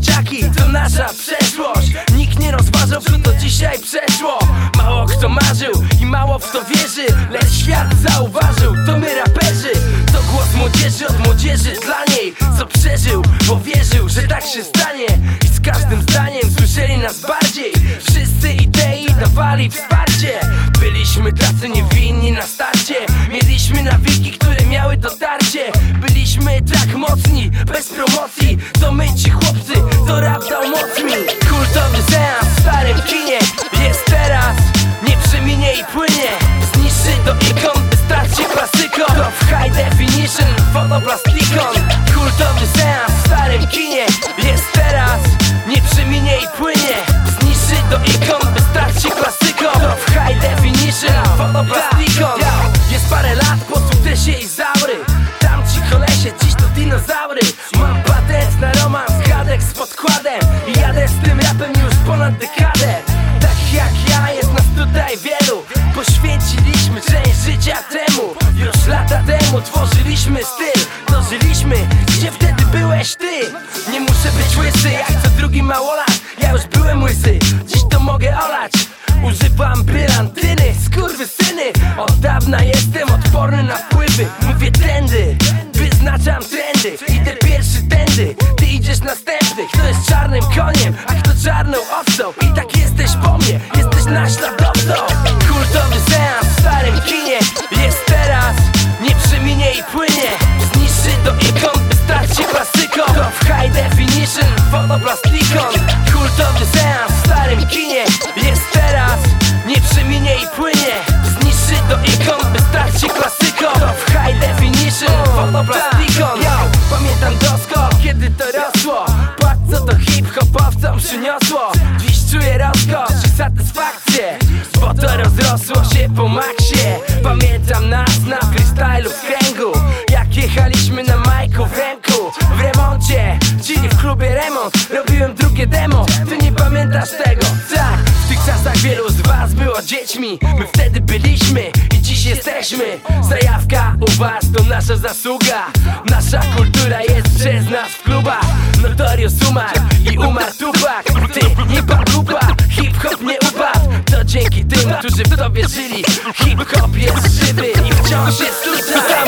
dzieciaki To nasza przeszłość. Nikt nie rozważał, co to dzisiaj przeszło. Mało kto marzył i mało w to wierzy Lecz świat zauważył, to my raperzy. To głos młodzieży od młodzieży dla niej Co przeżył, bo wierzył, że tak się stanie. I z każdym zdaniem słyszeli nas bardziej. Wszyscy idei dawali wsparcie. Byliśmy tacy niewinni na starcie. Mieliśmy nawyki, dotarcie. Byliśmy tak mocni, bez promocji. To my ci chłopcy, to rap dał moc mi Kultowy seans w starym kinie. Jest teraz, nie przeminie i płynie. Zniszczy do ikon, wystarczy klasyko To w high definition, fotoplastikon Kultowy seans w starym kinie. Jest teraz, nie przeminie i płynie. Zniszczy do ikon, wystarczy klasyko To w high definition, fotoplastikon Jest parę lat ponad dekadę Tak jak ja, jest nas tutaj wielu. Poświęciliśmy część życia temu. Już lata temu tworzyliśmy styl. Dożyliśmy, gdzie wtedy byłeś ty? Nie muszę być łysy jak co drugi małolat Ja już byłem łysy, dziś to mogę olać. Używam brylantyny, skurwysyny Od dawna jestem odporny na wpływy. Mówię tędy, wyznaczam trendy. Idę pierwszy tędy, ty idziesz następny. Kto jest czarnym koniem, a kto czarną owcą? I tak jesteś po mnie, jesteś naśladowcą satysfakcję Bo to rozrosło się po maksie. Pamiętam nas na freestylu w kręgu Jak jechaliśmy na majku w ręku. W remoncie, czyli w klubie remont Robiłem drugie demo, ty nie pamiętasz tego? Tak, w tych czasach wielu z was było dziećmi. My wtedy byliśmy i dziś jesteśmy. Zajawka u was to nasza zasługa. Nasza kultura jest przez nas w klubach. Notorious umarł i umarł którzy w to wierzyli Hip-hop jest żywy i wciąż jest tutaj